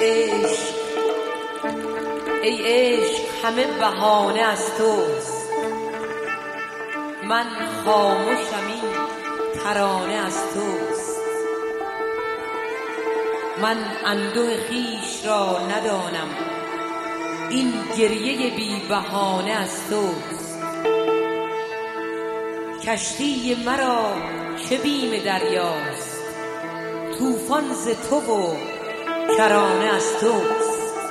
عشق. ای عشق همه بهانه از توست. من خامشم این ترانه از توست. من انده خیش را ندانم. این گریه بی بهانه از توست. کشتی مرا چه بیم دریاست؟ طوفان ز تو و کرانه از توست